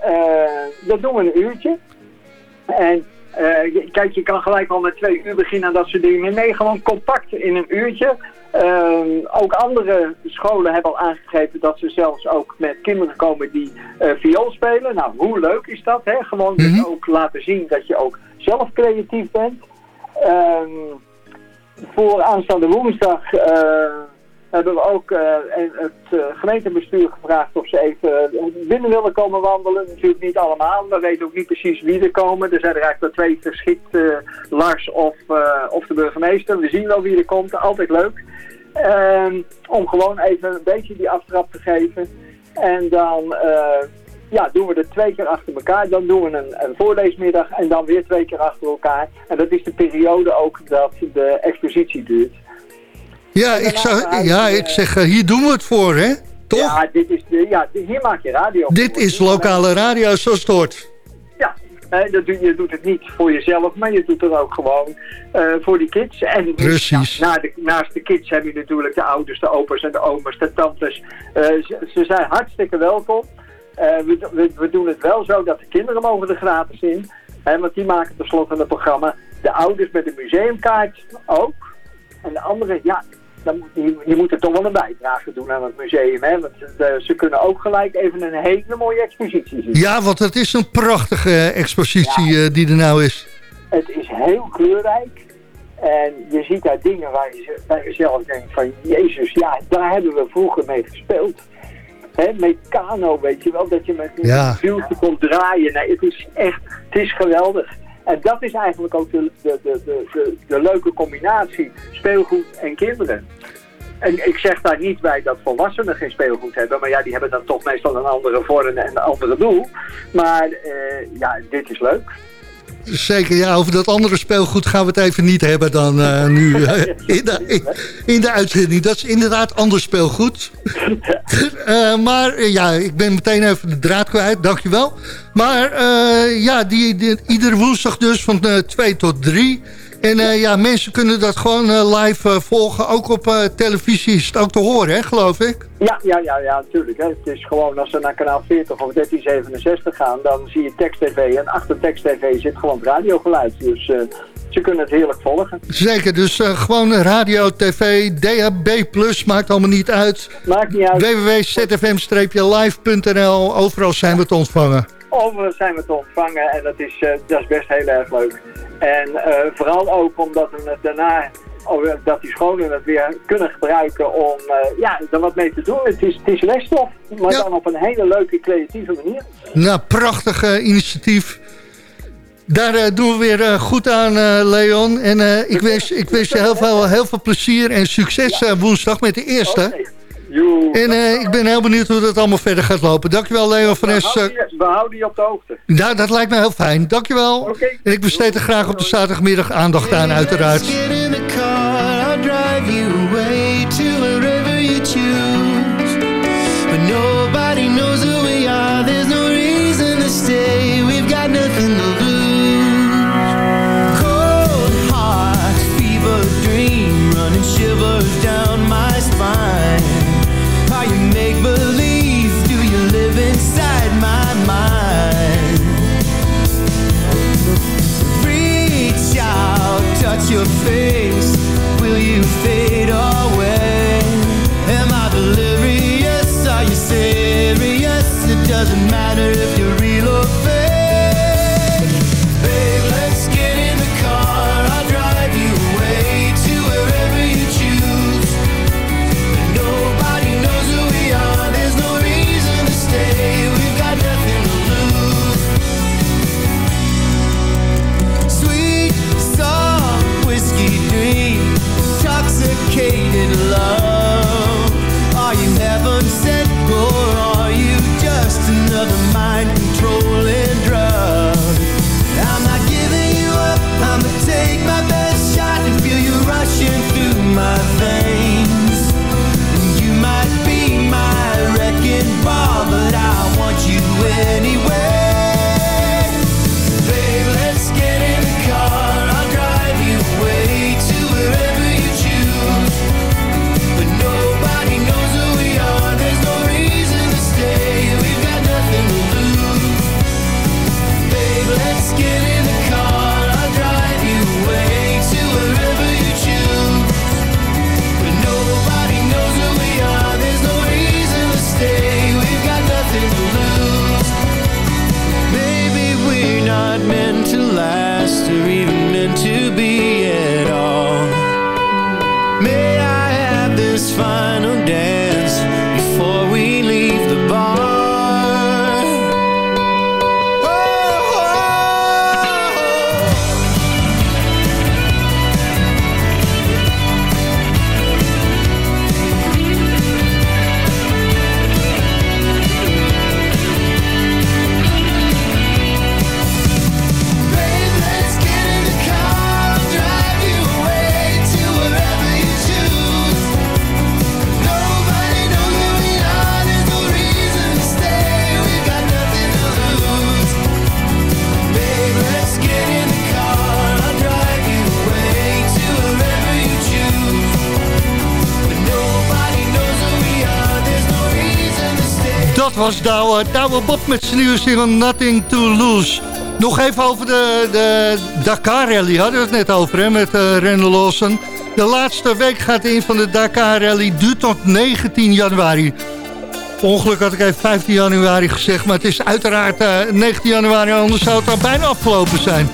dat doen we een uurtje. En kijk, je kan gelijk al met twee uur beginnen en dat soort dingen. Nee, gewoon compact in een uurtje. Ehm, ook andere scholen hebben al aangegeven dat ze zelfs ook met kinderen komen die uh, viool spelen. Nou, hoe leuk is dat? Hè? Gewoon dus ook laten zien dat je ook zelf creatief bent. Ehm, voor aanstaande woensdag uh, hebben we ook uh, het gemeentebestuur gevraagd of ze even binnen willen komen wandelen. Natuurlijk niet allemaal, we weten ook niet precies wie er komen. Er zijn er eigenlijk maar twee geschikt, Lars of, of de burgemeester. We zien wel wie er komt, altijd leuk. Um, om gewoon even een beetje die aftrap te geven. En dan ja, doen we er twee keer achter elkaar. Dan doen we een, een voorleesmiddag en dan weer twee keer achter elkaar. En dat is de periode ook dat de expositie duurt. Ja, ik, zou, ja ik zeg, eh, hier doen we het voor, hè? Toch? Ja, dit is de, ja hier maak je radio Dit is lokale radio, zoals het hoort. Ja, dat doe, je doet het niet voor jezelf, maar je doet het ook gewoon uh, voor die kids. En Precies. Ja, de, naast de kids heb je natuurlijk de ouders, de opa's en de oma's, de tantes. Uh, ze, ze, zijn hartstikke welkom. Uh, we, we, we, doen het wel zo dat de kinderen mogen er gratis in. Hè, want die maken tenslotte het programma. De ouders met de museumkaart ook. En de anderen, ja, dan, je, je moet er toch wel een bijdrage doen aan het museum. Hè? Want uh, ze kunnen ook gelijk even een hele mooie expositie zien. Ja, want het is een prachtige expositie ja, uh, die er nou is. Het is heel kleurrijk. En je ziet daar dingen waar je bij jezelf denkt van... Jezus, ja, daar hebben we vroeger mee gespeeld. Hè, Meccano, weet je wel, dat je met een ja. komt draaien. Nee, het is echt, het is geweldig. En dat is eigenlijk ook de, de, de, de, de leuke combinatie, speelgoed en kinderen. En ik zeg daar niet bij dat volwassenen geen speelgoed hebben, maar ja, die hebben dan toch meestal een andere vorm en een andere doel. Maar uh, ja, dit is leuk. Zeker, ja, over dat andere speelgoed gaan we het even niet hebben dan uh, nu uh, in, de, in, in, de uitzending. Dat is inderdaad ander speelgoed. uh, maar ja, ik ben meteen even de draad kwijt, dankjewel. Maar ja, die, die, iedere woensdag dus van 2 tot 3... En uh, ja, mensen kunnen dat gewoon uh, live uh, volgen. Ook op televisie is het ook te horen, hè, geloof ik? Ja, ja, ja, ja natuurlijk. Hè. Het is gewoon als ze naar kanaal 40 of 1367 gaan, dan zie je tekst-tv. En achter tekst-tv zit gewoon radiogeluid. Dus ze kunnen het heerlijk volgen. Zeker, dus gewoon radio, tv, DHB+, maakt allemaal niet uit. Maakt niet uit. www.zfm-live.nl, overal zijn we te ontvangen. Overal zijn we te ontvangen en dat is, dat is best heel erg leuk. En uh, vooral ook omdat we het daarna, dat die scholen het weer kunnen gebruiken om uh, ja, er wat mee te doen. Het is, het is lesstof, maar ja. dan op een hele leuke, creatieve manier. Nou, prachtig uh, initiatief. Daar uh, doen we weer goed aan, Leon. En ik, wens, ik wens je heel veel, heel veel plezier en succes woensdag met de eerste. Okay. En uh, ik ben heel benieuwd hoe dat allemaal verder gaat lopen. Dankjewel, Leo van Es. We houden je op de hoogte. Nou, dat lijkt me heel fijn. Dankjewel. Okay. En ik besteed er graag op de zaterdagmiddag aandacht aan, uiteraard. Your face. Will you fade away? Am I delirious? Are you serious? It doesn't matter if was Douwe, Douwe Bob met zijn nieuwe single Nothing to Lose. Nog even over de, de Dakar Rally, hadden we het net over hè, met uh, Randall Lawson. De laatste week gaat in van de Dakar Rally, duurt tot 19 januari. Ongeluk had ik even 15 januari gezegd, maar het is uiteraard uh, eh, 19 januari, anders zou het al bijna afgelopen zijn.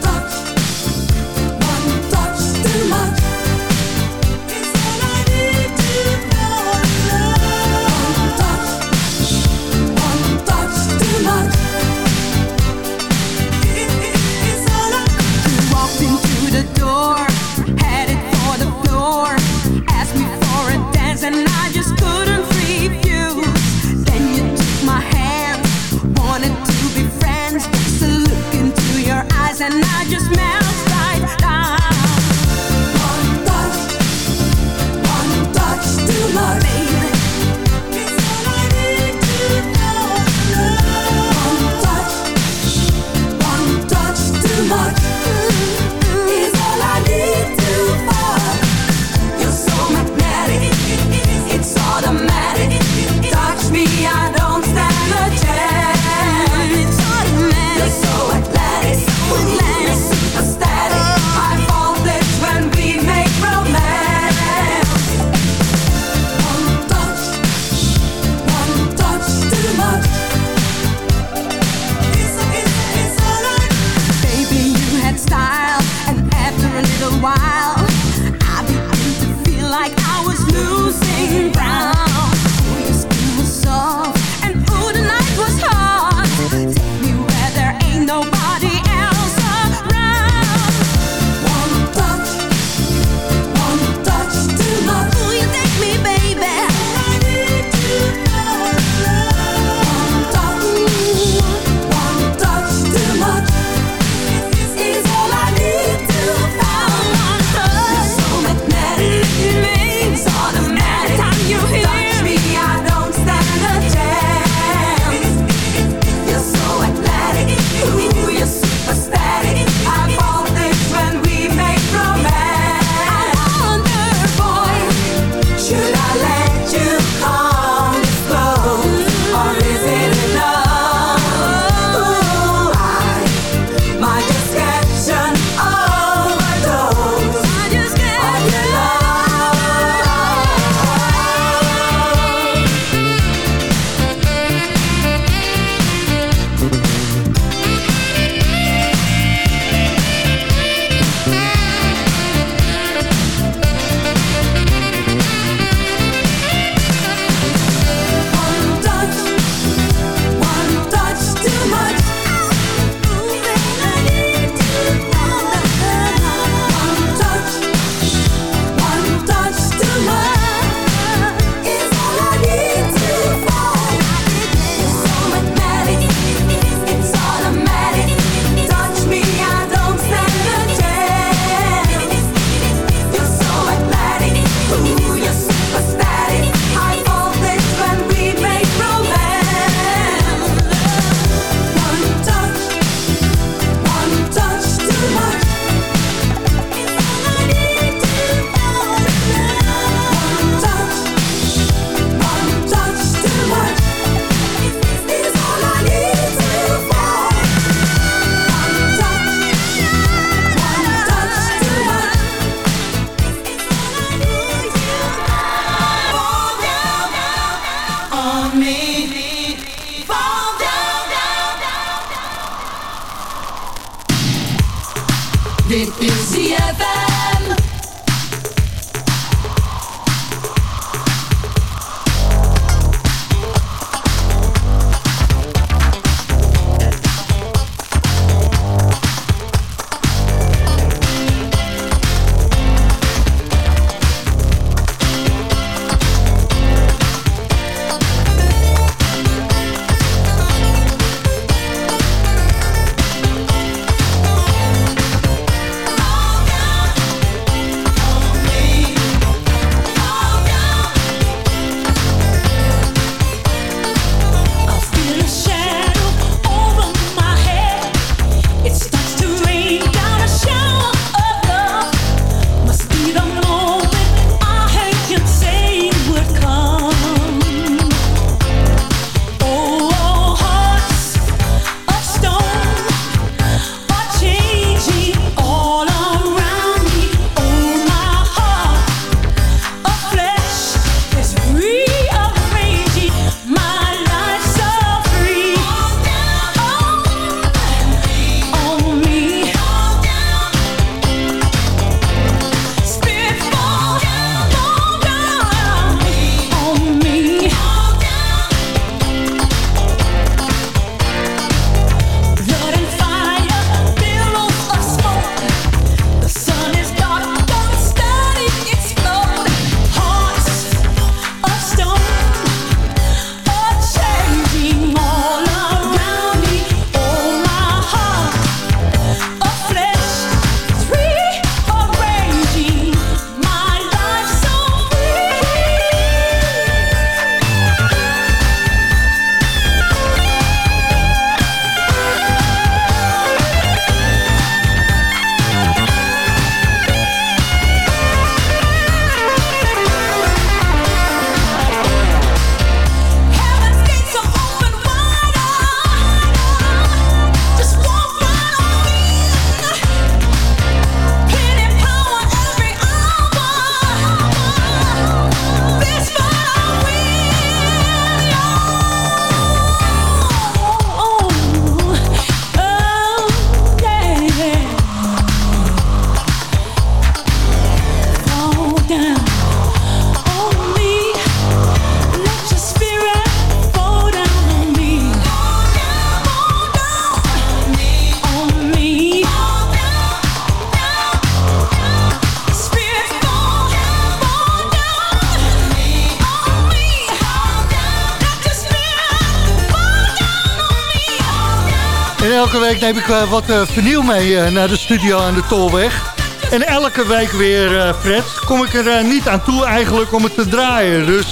Week neem ik uh, wat uh, vernieuw mee uh, naar de studio aan de Tolweg. En elke week weer, Fred, kom ik er niet aan toe eigenlijk om het te draaien. Dus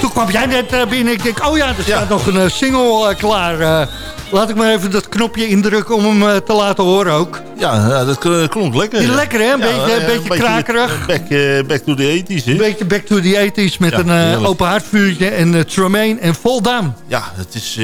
toen kwam jij net binnen. Ik denk, oh ja, er staat nog een single klaar. Laat ik maar even dat knopje indrukken om hem te laten horen ook. Ja, dat klonk lekker. Ja, lekker hè? Een beetje, beetje, beetje krakerig. Back, back to the 80s hè? Een beetje back to the 80s met een open haardvuurtje en uh, Tremaine en Voldaan. Ja, het is...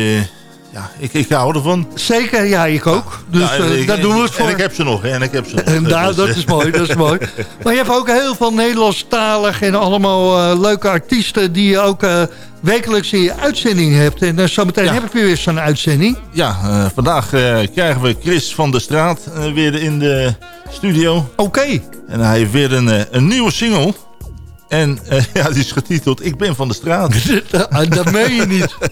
Ja, ik, ik hou ervan. Zeker, ja, ik ook. Dus ja, ik, daar doen we het voor. En ik heb ze nog, en ik heb ze nog. nou, dat is mooi, dat is mooi. Maar je hebt ook heel veel Nederlandstalig en allemaal uh, leuke artiesten... die je ook uh, wekelijks in je uitzending hebt. En uh, zometeen ja. heb ik weer zo'n uitzending. Ja, vandaag krijgen we Chris van der Straat weer in de studio. Oké. Okay. En hij heeft weer een, een nieuwe single... En uh, ja, die is getiteld Ik ben van de straat. Ah, dat meen je niet.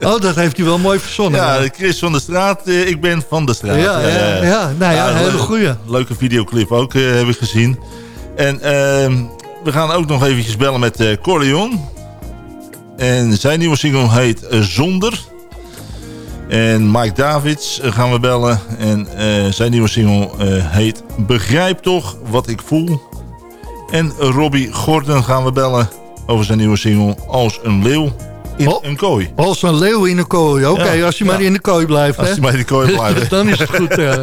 Oh, dat heeft hij wel mooi verzonnen. Ja, Chris van de straat, uh, Ik ben van de straat. Ja, ja, ja. nou ja, een hele goeie. Leuke videoclip ook, uh, heb ik gezien. En ehm, we gaan ook nog eventjes bellen met uh, Corleon. En zijn nieuwe single heet Zonder. En Mike Davids gaan we bellen. En zijn nieuwe single heet Begrijp toch wat ik voel. En Robbie Gordon gaan we bellen over zijn nieuwe single Als een leeuw in oh, een kooi. Als een leeuw in een kooi. Oké, als je maar in de kooi blijft. Als je maar in de kooi blijft. Dan is het goed. Uh.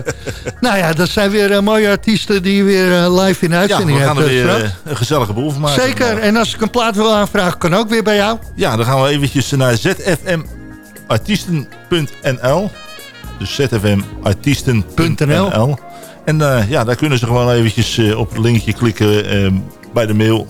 nou ja, dat zijn weer uh, mooie artiesten die weer uh, live in uitzending hebben. Ja, we gaan er weer een gezellige boel van maken. Zeker. En als ik een plaat wil aanvragen, kan ook weer bij jou. Ja, dan gaan we eventjes naar zfmartiesten.nl. Dus zfmartiesten.nl. En uh, ja, daar kunnen ze gewoon eventjes uh, op het linkje klikken uh, bij de mail.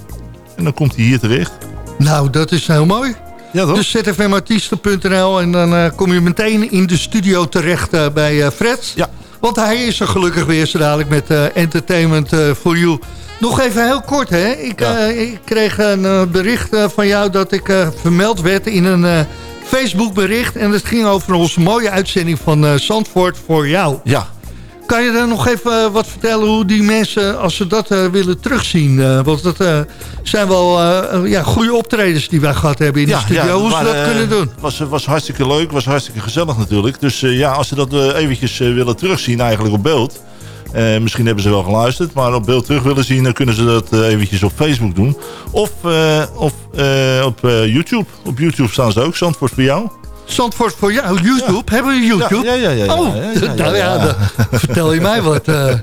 En dan komt hij hier terecht. Nou, dat is heel mooi. Ja, toch? Dus zfmartiesten.nl en dan kom je meteen in de studio terecht bij Fred. Ja. Want hij is er gelukkig weer zo dadelijk met Entertainment for You. Nog even heel kort, hè. Ik, ja. ik kreeg een bericht van jou dat ik vermeld werd in een... Facebook bericht en het ging over onze mooie uitzending van Zandvoort voor jou. Ja, kan je er nog even wat vertellen hoe die mensen, als ze dat uh, willen terugzien... Uh, want dat zijn wel ja, goede optredens die wij gehad hebben in de studio. Ja, hoe ze dat kunnen doen. Het was, was hartstikke leuk, was hartstikke gezellig natuurlijk. Dus ja, als ze dat eventjes willen terugzien eigenlijk op beeld... misschien hebben ze wel geluisterd, maar op beeld terug willen zien... dan kunnen ze dat eventjes op Facebook doen. Of, of op YouTube. Op YouTube staan ze ook, Zandvoort voor jou. Zandvoort voor jou. YouTube? Hebben we YouTube? Ja, ja, ja. oh, nou ja, vertel je mij wat. Uh,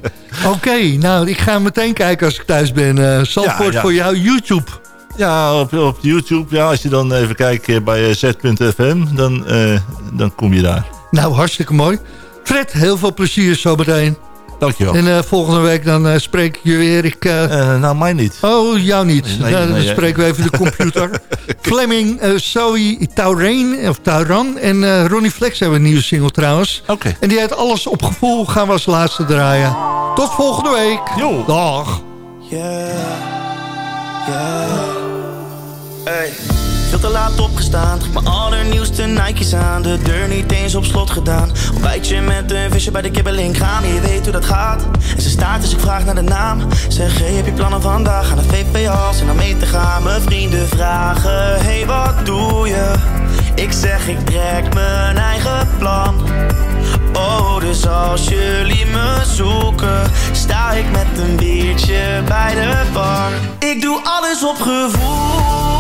Oké, okay, nou, ik ga meteen kijken als ik thuis ben. Uh, Zandvoort voor jou, YouTube. Ja, op, op YouTube. Ja, als je dan even kijkt eh, bij z.fm, dan, uh, dan kom je daar. Nou, hartstikke mooi. Fred, heel veel plezier zo meteen. Dankjewel. En uh, volgende week dan uh, spreek ik je weer. Ik, uh... nou, mij niet. Oh, jou niet. Nee, nou, dan nee, spreken we even de computer. Fleming, Zoe Taurain, of Tauran en Ronnie Flex hebben een nieuwe single trouwens. Oké. Okay. En die heeft Alles op Gevoel gaan we als laatste draaien. Tot volgende week. Jo. Dag. Yeah. Yeah. Hey. Veel te laat opgestaan, mijn allernieuwste Nike's aan. De deur niet eens op slot gedaan. Ontbijtje met een visje bij de kibbeling. Gaan Je weet hoe dat gaat. En ze staat dus ik vraag naar de naam. Zeg, hey, heb je plannen vandaag? Aan de VPA's en dan mee te gaan. Mijn vrienden vragen, hey, wat doe je? Ik zeg, ik trek mijn eigen plan. Oh, dus als jullie me zoeken Sta ik met een biertje bij de bar. Ik doe alles op gevoel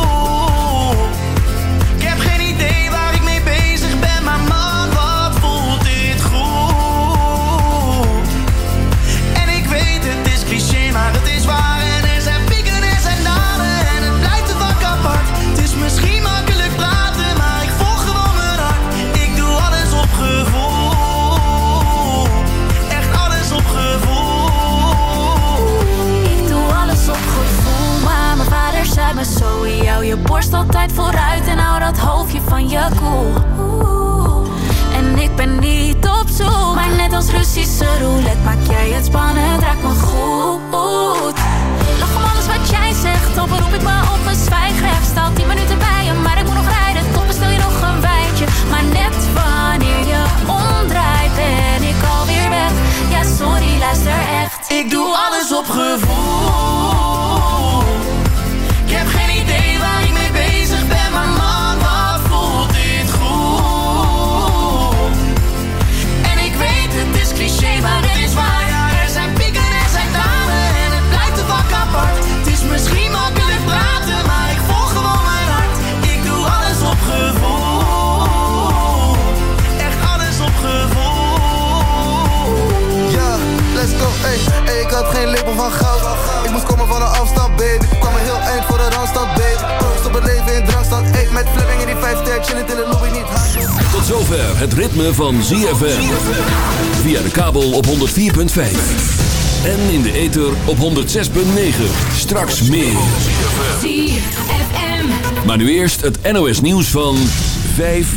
je borst altijd vooruit en hou dat hoofdje van je koel. Cool. En ik ben niet op zoek, maar net als Russische roulette maak jij het spannend, raak me goed. Lach om alles wat jij zegt, dan beroep ik me op een zwijgrecht. Sta tien minuten bij je, maar ik moet nog rijden, toch bestel je nog een wijntje. Maar net wanneer je omdraait, ben ik alweer weg. Ja, sorry, luister echt. Ik doe alles op gevoel. van goud. Ik moest komen van een afstand, baby. Kwam een heel eind voor de randstad, baby. Proost op het leven in Randstad Eet met Fleming in die 5 ster Chillen in de lobby, niet hard. Tot zover het ritme van ZFM Via de kabel op 104.5 en in de ether op 106.9. Straks meer. Maar nu eerst het NOS nieuws van 5.